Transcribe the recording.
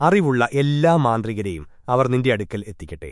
അറിവുള്ള എല്ലാ മാന്ത്രികരെയും അവർ നിന്റെ അടുക്കൽ എത്തിക്കട്ടെ.